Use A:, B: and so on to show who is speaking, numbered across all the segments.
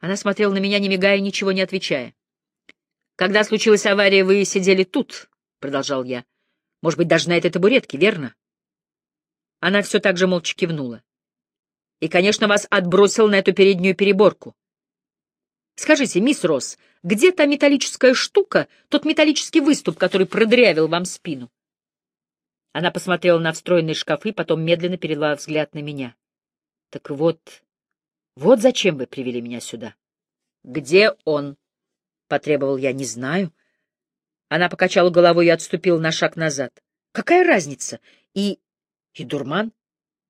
A: Она смотрела на меня, не мигая, ничего не отвечая. «Когда случилась авария, вы сидели тут», — продолжал я. «Может быть, даже на этой табуретке, верно?» Она все так же молча кивнула. «И, конечно, вас отбросил на эту переднюю переборку. Скажите, мисс Росс, где та металлическая штука, тот металлический выступ, который продырявил вам спину?» Она посмотрела на встроенные шкафы, потом медленно перевела взгляд на меня. «Так вот, вот зачем вы привели меня сюда?» «Где он?» — потребовал я. «Не знаю». Она покачала головой и отступила на шаг назад. «Какая разница? И... и дурман?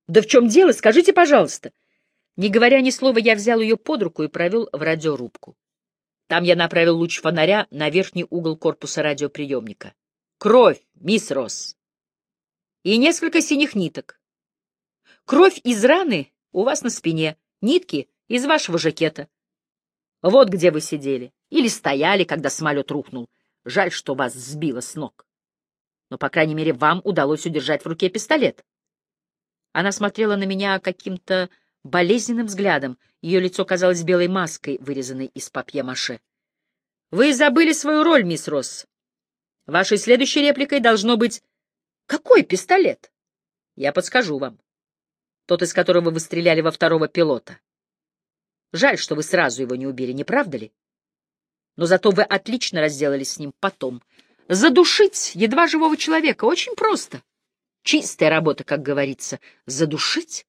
A: Да в чем дело? Скажите, пожалуйста». Не говоря ни слова, я взял ее под руку и провел в радиорубку. Там я направил луч фонаря на верхний угол корпуса радиоприемника. «Кровь, мисс Росс!» И несколько синих ниток. Кровь из раны у вас на спине, нитки из вашего жакета. Вот где вы сидели. Или стояли, когда самолет рухнул. Жаль, что вас сбило с ног. Но, по крайней мере, вам удалось удержать в руке пистолет. Она смотрела на меня каким-то болезненным взглядом. Ее лицо казалось белой маской, вырезанной из папье-маше. «Вы забыли свою роль, мисс Росс. Вашей следующей репликой должно быть «Какой пистолет?» «Я подскажу вам. Тот, из которого вы стреляли во второго пилота. Жаль, что вы сразу его не убили, не правда ли? Но зато вы отлично разделались с ним потом. Задушить едва живого человека очень просто. Чистая работа, как говорится. Задушить?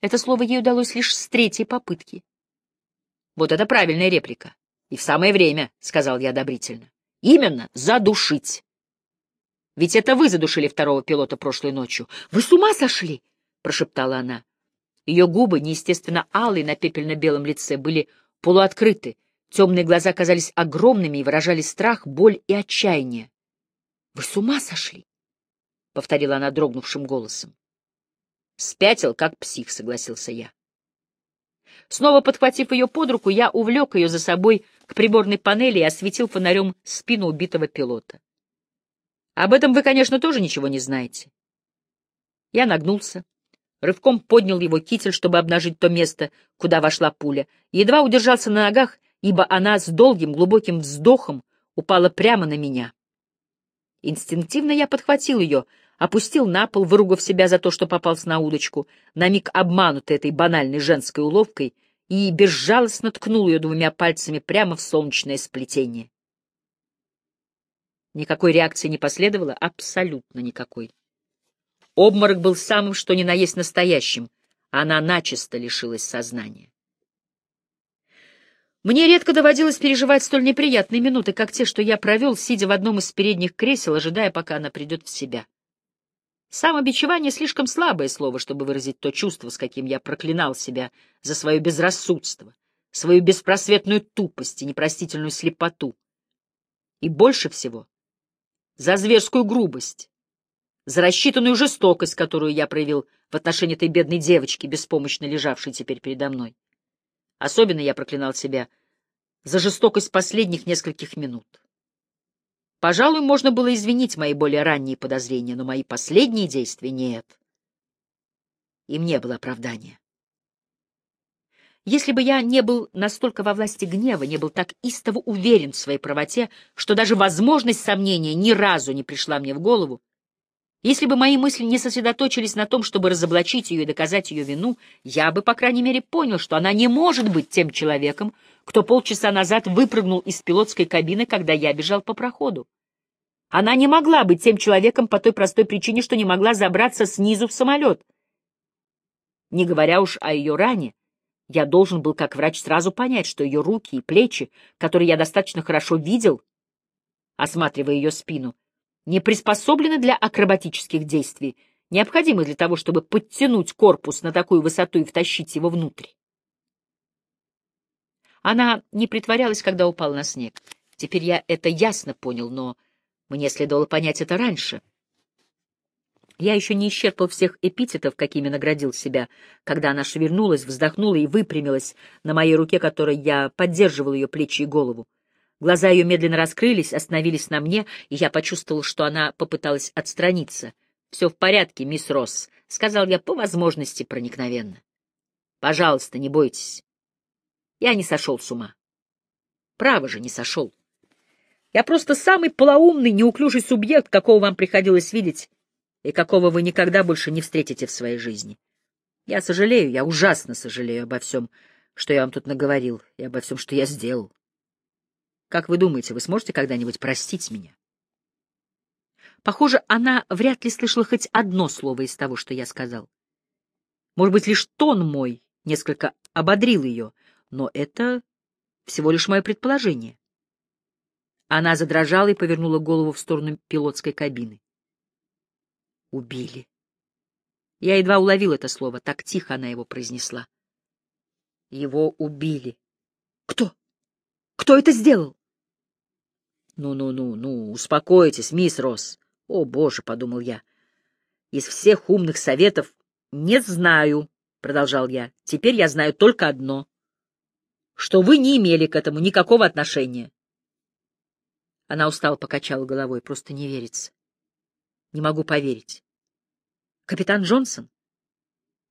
A: Это слово ей удалось лишь с третьей попытки. Вот это правильная реплика. И в самое время, — сказал я одобрительно. Именно, задушить. Ведь это вы задушили второго пилота прошлой ночью. Вы с ума сошли? — прошептала она. Ее губы, неестественно алые на пепельно-белом лице, были полуоткрыты. Темные глаза казались огромными и выражали страх, боль и отчаяние. — Вы с ума сошли? — повторила она дрогнувшим голосом. Спятил, как псих, согласился я. Снова подхватив ее под руку, я увлек ее за собой к приборной панели и осветил фонарем спину убитого пилота. Об этом вы, конечно, тоже ничего не знаете. Я нагнулся, рывком поднял его китель, чтобы обнажить то место, куда вошла пуля, едва удержался на ногах, ибо она с долгим глубоким вздохом упала прямо на меня. Инстинктивно я подхватил ее, опустил на пол, выругав себя за то, что попался на удочку, на миг обманутый этой банальной женской уловкой, и безжалостно ткнул ее двумя пальцами прямо в солнечное сплетение. Никакой реакции не последовало, абсолютно никакой. Обморок был самым что ни на есть настоящим, она начисто лишилась сознания. Мне редко доводилось переживать столь неприятные минуты, как те, что я провел, сидя в одном из передних кресел, ожидая, пока она придет в себя. Самобичевание — слишком слабое слово, чтобы выразить то чувство, с каким я проклинал себя за свое безрассудство, свою беспросветную тупость и непростительную слепоту. И больше всего — за зверскую грубость, за рассчитанную жестокость, которую я проявил в отношении этой бедной девочки, беспомощно лежавшей теперь передо мной. Особенно я проклинал себя за жестокость последних нескольких минут. Пожалуй, можно было извинить мои более ранние подозрения, но мои последние действия нет. Им не было оправдания. Если бы я не был настолько во власти гнева, не был так истово уверен в своей правоте, что даже возможность сомнения ни разу не пришла мне в голову, если бы мои мысли не сосредоточились на том, чтобы разоблачить ее и доказать ее вину, я бы, по крайней мере, понял, что она не может быть тем человеком, кто полчаса назад выпрыгнул из пилотской кабины, когда я бежал по проходу. Она не могла быть тем человеком по той простой причине, что не могла забраться снизу в самолет. Не говоря уж о ее ране, я должен был как врач сразу понять, что ее руки и плечи, которые я достаточно хорошо видел, осматривая ее спину, не приспособлены для акробатических действий, необходимых для того, чтобы подтянуть корпус на такую высоту и втащить его внутрь. Она не притворялась, когда упала на снег. Теперь я это ясно понял, но мне следовало понять это раньше. Я еще не исчерпал всех эпитетов, какими наградил себя, когда она шевельнулась, вздохнула и выпрямилась на моей руке, которой я поддерживал ее плечи и голову. Глаза ее медленно раскрылись, остановились на мне, и я почувствовал, что она попыталась отстраниться. — Все в порядке, мисс Росс, — сказал я по возможности проникновенно. — Пожалуйста, не бойтесь. Я не сошел с ума. Право же, не сошел. Я просто самый полоумный, неуклюжий субъект, какого вам приходилось видеть и какого вы никогда больше не встретите в своей жизни. Я сожалею, я ужасно сожалею обо всем, что я вам тут наговорил, и обо всем, что я сделал. Как вы думаете, вы сможете когда-нибудь простить меня? Похоже, она вряд ли слышала хоть одно слово из того, что я сказал. Может быть, лишь тон мой несколько ободрил ее, но это всего лишь мое предположение. Она задрожала и повернула голову в сторону пилотской кабины. Убили. Я едва уловил это слово, так тихо она его произнесла. Его убили. Кто? Кто это сделал? Ну-ну-ну, ну, успокойтесь, мисс Росс. О, боже, — подумал я. Из всех умных советов не знаю, — продолжал я. Теперь я знаю только одно, что вы не имели к этому никакого отношения. Она устало покачала головой, просто не верится. Не могу поверить. Капитан Джонсон?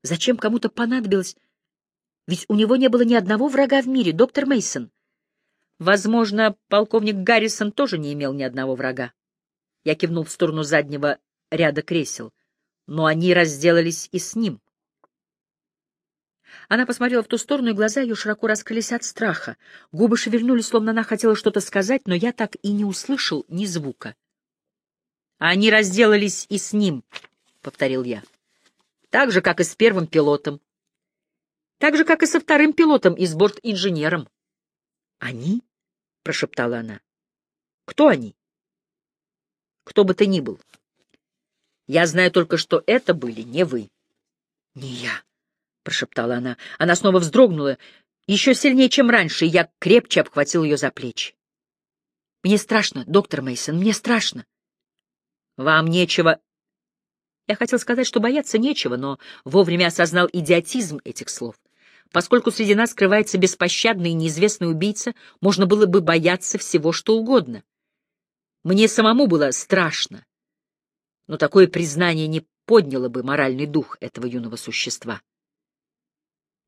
A: Зачем кому-то понадобилось? Ведь у него не было ни одного врага в мире, доктор Мейсон. Возможно, полковник Гаррисон тоже не имел ни одного врага. Я кивнул в сторону заднего ряда кресел. Но они разделались и с ним. Она посмотрела в ту сторону, и глаза ее широко раскрылись от страха. Губы шевельнулись, словно она хотела что-то сказать, но я так и не услышал ни звука. Они разделались и с ним, повторил я. Так же, как и с первым пилотом. Так же, как и со вторым пилотом и с борт-инженером. Они? Прошептала она. Кто они? Кто бы ты ни был. Я знаю только, что это были не вы. Не я, прошептала она. Она снова вздрогнула, еще сильнее, чем раньше, и я крепче обхватил ее за плечи. Мне страшно, доктор Мейсон, мне страшно. Вам нечего я хотел сказать, что бояться нечего, но вовремя осознал идиотизм этих слов. Поскольку среди нас скрывается беспощадный и неизвестный убийца, можно было бы бояться всего, что угодно. Мне самому было страшно, но такое признание не подняло бы моральный дух этого юного существа.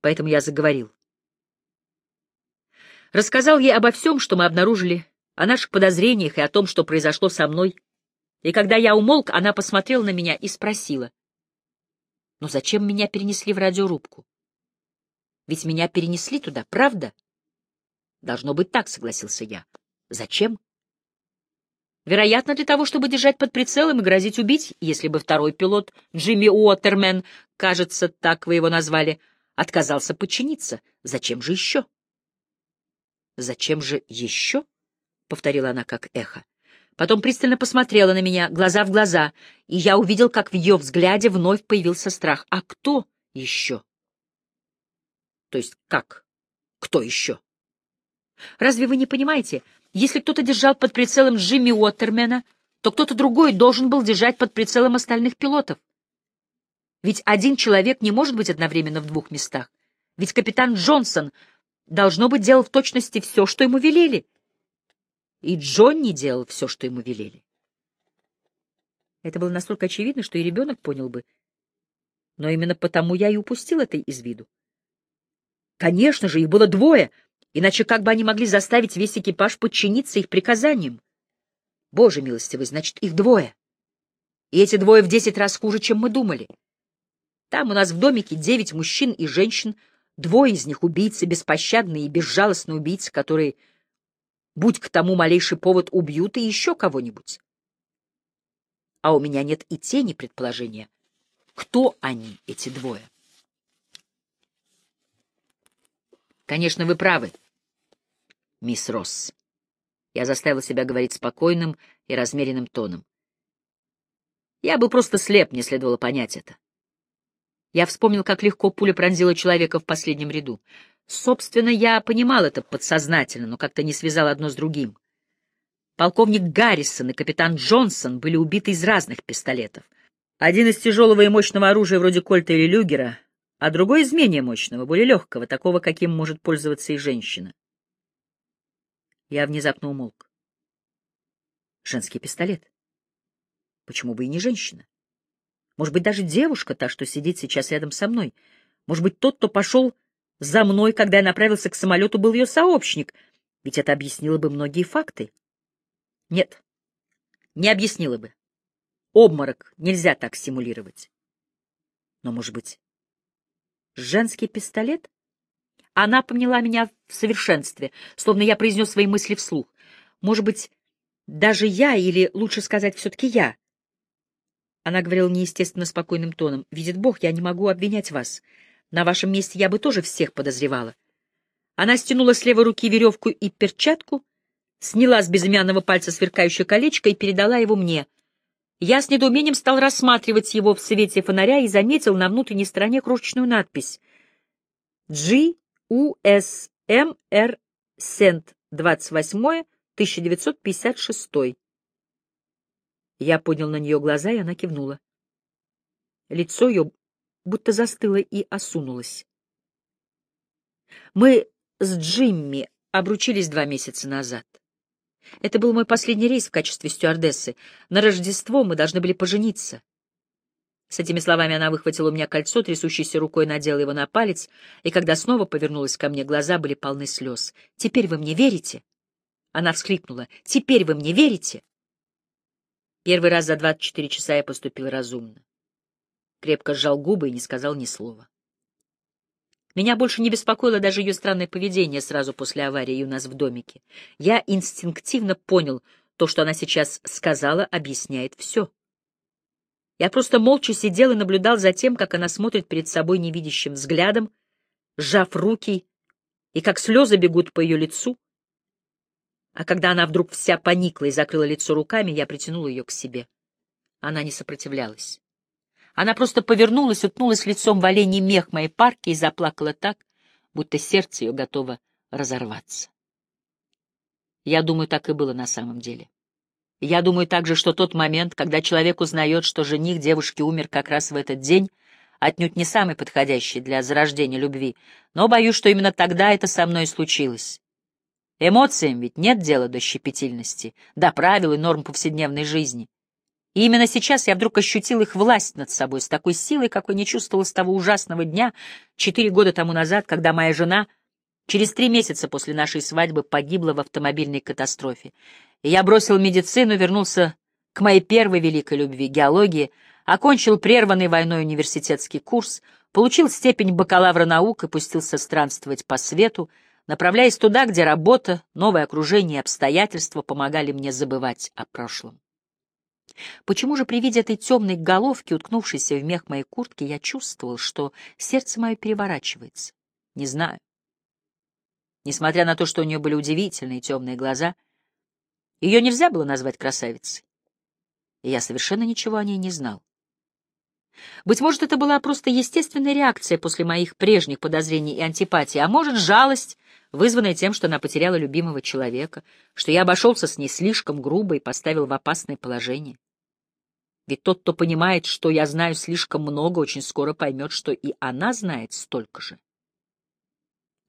A: Поэтому я заговорил. Рассказал ей обо всем, что мы обнаружили, о наших подозрениях и о том, что произошло со мной — и когда я умолк, она посмотрела на меня и спросила. «Но зачем меня перенесли в радиорубку? Ведь меня перенесли туда, правда?» «Должно быть так», — согласился я. «Зачем?» Вероятно, для того, чтобы держать под прицелом и грозить убить, если бы второй пилот, Джимми Уотермен, кажется, так вы его назвали, отказался подчиниться. Зачем же еще? «Зачем же еще?» — повторила она как эхо. Потом пристально посмотрела на меня, глаза в глаза, и я увидел, как в ее взгляде вновь появился страх. А кто еще? То есть как? Кто еще? Разве вы не понимаете, если кто-то держал под прицелом Джимми Уоттермена, то кто-то другой должен был держать под прицелом остальных пилотов? Ведь один человек не может быть одновременно в двух местах. Ведь капитан Джонсон, должно быть, делал в точности все, что ему велели и Джонни делал все, что ему велели. Это было настолько очевидно, что и ребенок понял бы. Но именно потому я и упустил это из виду. Конечно же, их было двое, иначе как бы они могли заставить весь экипаж подчиниться их приказаниям? Боже милостивый, значит, их двое. И эти двое в десять раз хуже, чем мы думали. Там у нас в домике девять мужчин и женщин, двое из них убийцы, беспощадные и безжалостные убийцы, которые Будь к тому малейший повод, убьют и еще кого-нибудь. А у меня нет и тени предположения, кто они, эти двое. Конечно, вы правы, мисс Росс. Я заставила себя говорить спокойным и размеренным тоном. Я был просто слеп, не следовало понять это. Я вспомнил, как легко пуля пронзила человека в последнем ряду. Собственно, я понимал это подсознательно, но как-то не связал одно с другим. Полковник Гаррисон и капитан Джонсон были убиты из разных пистолетов. Один из тяжелого и мощного оружия вроде Кольта или Люгера, а другой из менее мощного, более легкого, такого, каким может пользоваться и женщина. Я внезапно умолк. Женский пистолет. Почему бы и не женщина? Может быть, даже девушка, та, что сидит сейчас рядом со мной. Может быть, тот, кто пошел за мной, когда я направился к самолету, был ее сообщник, ведь это объяснило бы многие факты. Нет, не объяснило бы. Обморок нельзя так симулировать. Но, может быть, женский пистолет? Она поняла меня в совершенстве, словно я произнес свои мысли вслух. Может быть, даже я, или лучше сказать, все-таки я. Она говорила неестественно спокойным тоном. «Видит Бог, я не могу обвинять вас. На вашем месте я бы тоже всех подозревала. Она стянула с левой руки веревку и перчатку, сняла с безымянного пальца сверкающее колечко и передала его мне. Я с недоумением стал рассматривать его в свете фонаря и заметил на внутренней стороне крошечную надпись «G. U. S. M. R. Сент. 28. 1956». Я поднял на нее глаза, и она кивнула. Лицо ее будто застыла и осунулась. Мы с Джимми обручились два месяца назад. Это был мой последний рейс в качестве стюардессы. На Рождество мы должны были пожениться. С этими словами она выхватила у меня кольцо, трясущейся рукой надела его на палец, и когда снова повернулась ко мне, глаза были полны слез. «Теперь вы мне верите?» Она всхлипнула. «Теперь вы мне верите?» Первый раз за двадцать четыре часа я поступил разумно крепко сжал губы и не сказал ни слова. Меня больше не беспокоило даже ее странное поведение сразу после аварии у нас в домике. Я инстинктивно понял, то, что она сейчас сказала, объясняет все. Я просто молча сидел и наблюдал за тем, как она смотрит перед собой невидящим взглядом, сжав руки, и как слезы бегут по ее лицу. А когда она вдруг вся поникла и закрыла лицо руками, я притянул ее к себе. Она не сопротивлялась. Она просто повернулась, уткнулась лицом в оленей мех моей парки и заплакала так, будто сердце ее готово разорваться. Я думаю, так и было на самом деле. Я думаю также, что тот момент, когда человек узнает, что жених девушки умер как раз в этот день, отнюдь не самый подходящий для зарождения любви, но боюсь, что именно тогда это со мной случилось. Эмоциям ведь нет дела до щепетильности, до правил и норм повседневной жизни. И именно сейчас я вдруг ощутил их власть над собой с такой силой, какой не чувствовал с того ужасного дня четыре года тому назад, когда моя жена через три месяца после нашей свадьбы погибла в автомобильной катастрофе. И я бросил медицину, вернулся к моей первой великой любви — геологии, окончил прерванный войной университетский курс, получил степень бакалавра наук и пустился странствовать по свету, направляясь туда, где работа, новое окружение и обстоятельства помогали мне забывать о прошлом. Почему же при виде этой темной головки, уткнувшейся в мех моей куртки, я чувствовал, что сердце мое переворачивается? Не знаю. Несмотря на то, что у нее были удивительные темные глаза, ее нельзя было назвать красавицей. И я совершенно ничего о ней не знал. Быть может, это была просто естественная реакция после моих прежних подозрений и антипатий, а может, жалость, вызванная тем, что она потеряла любимого человека, что я обошелся с ней слишком грубо и поставил в опасное положение. Ведь тот, кто понимает, что я знаю слишком много, очень скоро поймет, что и она знает столько же.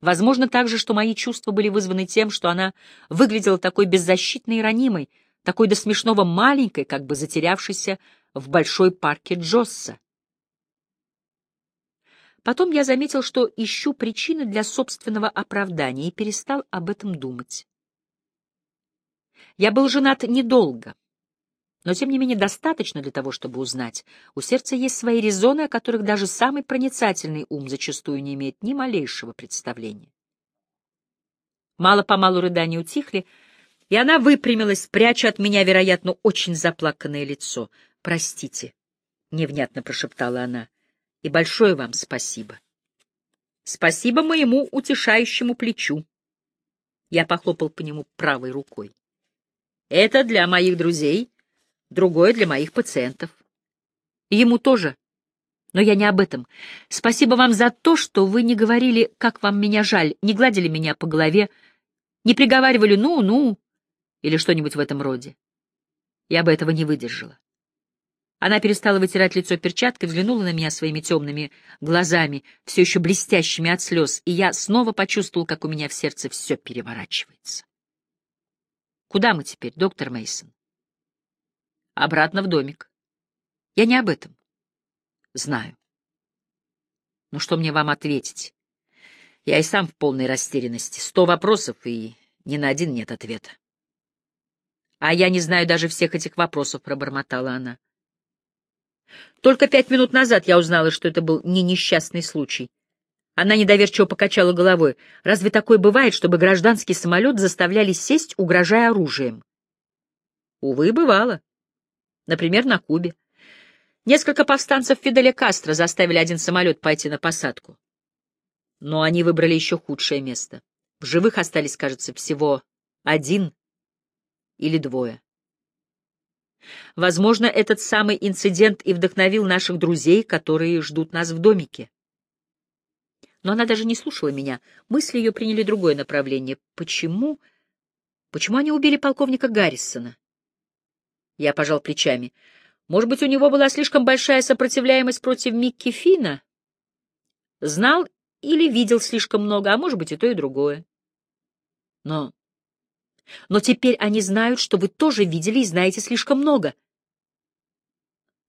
A: Возможно также, что мои чувства были вызваны тем, что она выглядела такой беззащитной и ранимой, такой до смешного маленькой, как бы затерявшейся в большой парке Джосса. Потом я заметил, что ищу причины для собственного оправдания и перестал об этом думать. Я был женат недолго, но тем не менее достаточно для того, чтобы узнать. У сердца есть свои резоны, о которых даже самый проницательный ум зачастую не имеет ни малейшего представления. Мало-помалу рыдания утихли, и она выпрямилась, пряча от меня, вероятно, очень заплаканное лицо. «Простите», — невнятно прошептала она, — «и большое вам спасибо». «Спасибо моему утешающему плечу». Я похлопал по нему правой рукой. «Это для моих друзей, другое для моих пациентов. ему тоже. Но я не об этом. Спасибо вам за то, что вы не говорили, как вам меня жаль, не гладили меня по голове, не приговаривали «ну-ну» или что-нибудь в этом роде. Я бы этого не выдержала. Она перестала вытирать лицо перчаткой, взглянула на меня своими темными глазами, все еще блестящими от слез, и я снова почувствовал, как у меня в сердце все переворачивается. Куда мы теперь, доктор Мейсон? Обратно в домик. Я не об этом. Знаю. Ну что мне вам ответить? Я и сам в полной растерянности. Сто вопросов, и ни на один нет ответа. А я не знаю даже всех этих вопросов, — пробормотала она. Только пять минут назад я узнала, что это был не несчастный случай. Она недоверчиво покачала головой. Разве такое бывает, чтобы гражданский самолет заставляли сесть, угрожая оружием? Увы, бывало. Например, на Кубе. Несколько повстанцев Фиделя Кастро заставили один самолет пойти на посадку. Но они выбрали еще худшее место. В живых остались, кажется, всего один или двое. Возможно, этот самый инцидент и вдохновил наших друзей, которые ждут нас в домике. Но она даже не слушала меня. Мысли ее приняли другое направление. Почему? Почему они убили полковника Гаррисона? Я пожал плечами. Может быть, у него была слишком большая сопротивляемость против Микки Фина? Знал или видел слишком много, а может быть, и то, и другое. Но но теперь они знают, что вы тоже видели и знаете слишком много.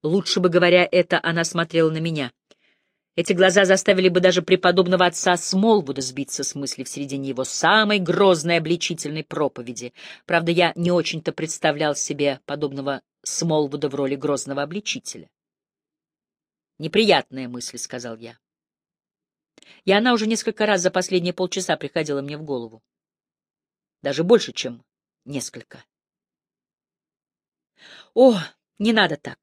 A: Лучше бы, говоря это, она смотрела на меня. Эти глаза заставили бы даже преподобного отца Смолвуда сбиться с мысли в середине его самой грозной обличительной проповеди. Правда, я не очень-то представлял себе подобного Смолвуда в роли грозного обличителя. «Неприятная мысль», — сказал я. И она уже несколько раз за последние полчаса приходила мне в голову даже больше, чем несколько. О, не надо так.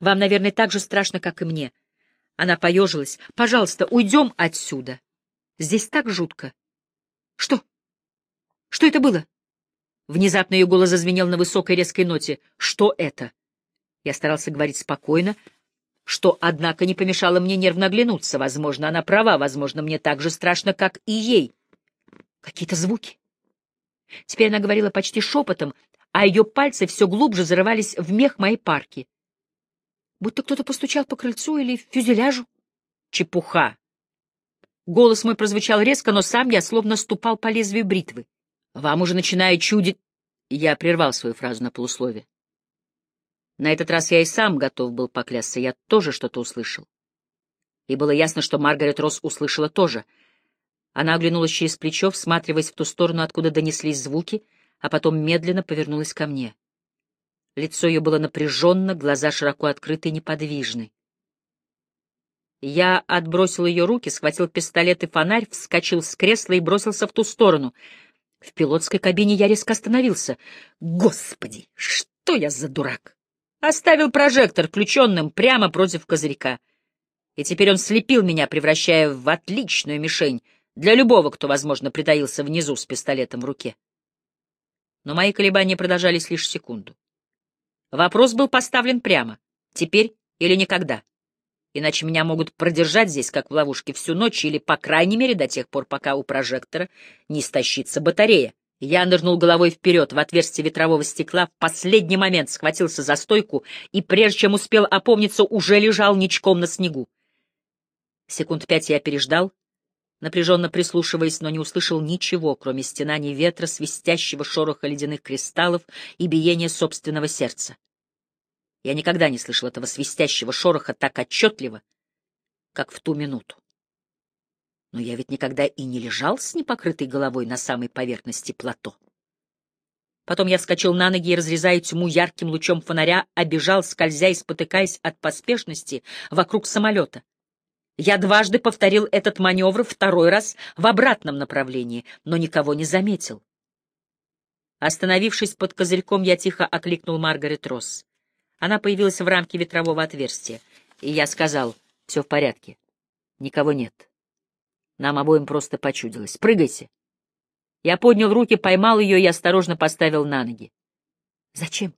A: Вам, наверное, так же страшно, как и мне. Она поежилась. Пожалуйста, уйдем отсюда. Здесь так жутко. Что? Что это было? Внезапно ее голос зазвенел на высокой резкой ноте. Что это? Я старался говорить спокойно, что, однако, не помешало мне нервно оглянуться. Возможно, она права, возможно, мне так же страшно, как и ей. Какие-то звуки. Теперь она говорила почти шепотом, а ее пальцы все глубже зарывались в мех моей парки. Будто кто-то постучал по крыльцу или фюзеляжу. Чепуха. Голос мой прозвучал резко, но сам я словно ступал по лезвию бритвы. Вам уже начинает чудить... Я прервал свою фразу на полуслове. На этот раз я и сам готов был поклясться, я тоже что-то услышал. И было ясно, что Маргарет Росс услышала тоже — она оглянулась через плечо, всматриваясь в ту сторону, откуда донеслись звуки, а потом медленно повернулась ко мне. Лицо ее было напряженно, глаза широко открыты и неподвижны. Я отбросил ее руки, схватил пистолет и фонарь, вскочил с кресла и бросился в ту сторону. В пилотской кабине я резко остановился. Господи, что я за дурак! Оставил прожектор включенным прямо против козырька. И теперь он слепил меня, превращая в отличную мишень — для любого, кто, возможно, притаился внизу с пистолетом в руке. Но мои колебания продолжались лишь секунду. Вопрос был поставлен прямо. Теперь или никогда. Иначе меня могут продержать здесь, как в ловушке, всю ночь или, по крайней мере, до тех пор, пока у прожектора не истощится батарея. Я нырнул головой вперед в отверстие ветрового стекла, в последний момент схватился за стойку и, прежде чем успел опомниться, уже лежал ничком на снегу. Секунд пять я переждал, напряженно прислушиваясь, но не услышал ничего, кроме стенаний ветра, свистящего шороха ледяных кристаллов и биения собственного сердца. Я никогда не слышал этого свистящего шороха так отчетливо, как в ту минуту. Но я ведь никогда и не лежал с непокрытой головой на самой поверхности плато. Потом я вскочил на ноги и, разрезая тьму ярким лучом фонаря, обежал, скользя и спотыкаясь от поспешности вокруг самолета. Я дважды повторил этот маневр, второй раз в обратном направлении, но никого не заметил. Остановившись под козырьком, я тихо окликнул Маргарет Росс. Она появилась в рамке ветрового отверстия, и я сказал, все в порядке, никого нет. Нам обоим просто почудилось. Прыгайте. Я поднял руки, поймал ее и осторожно поставил на ноги. Зачем?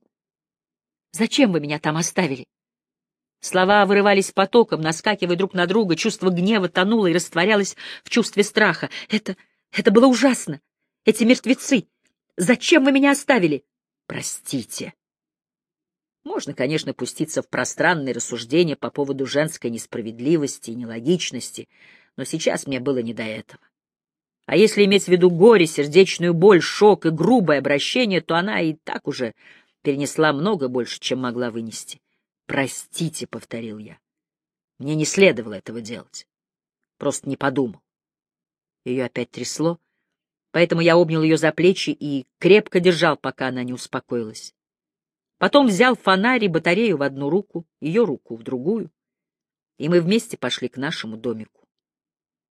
A: Зачем вы меня там оставили? Слова вырывались потоком, наскакивая друг на друга, чувство гнева тонуло и растворялось в чувстве страха. Это... это было ужасно! Эти мертвецы! Зачем вы меня оставили? Простите. Можно, конечно, пуститься в пространные рассуждения по поводу женской несправедливости и нелогичности, но сейчас мне было не до этого. А если иметь в виду горе, сердечную боль, шок и грубое обращение, то она и так уже перенесла много больше, чем могла вынести. «Простите», — повторил я. «Мне не следовало этого делать. Просто не подумал. Ее опять трясло, поэтому я обнял ее за плечи и крепко держал, пока она не успокоилась. Потом взял фонарь и батарею в одну руку, ее руку в другую, и мы вместе пошли к нашему домику.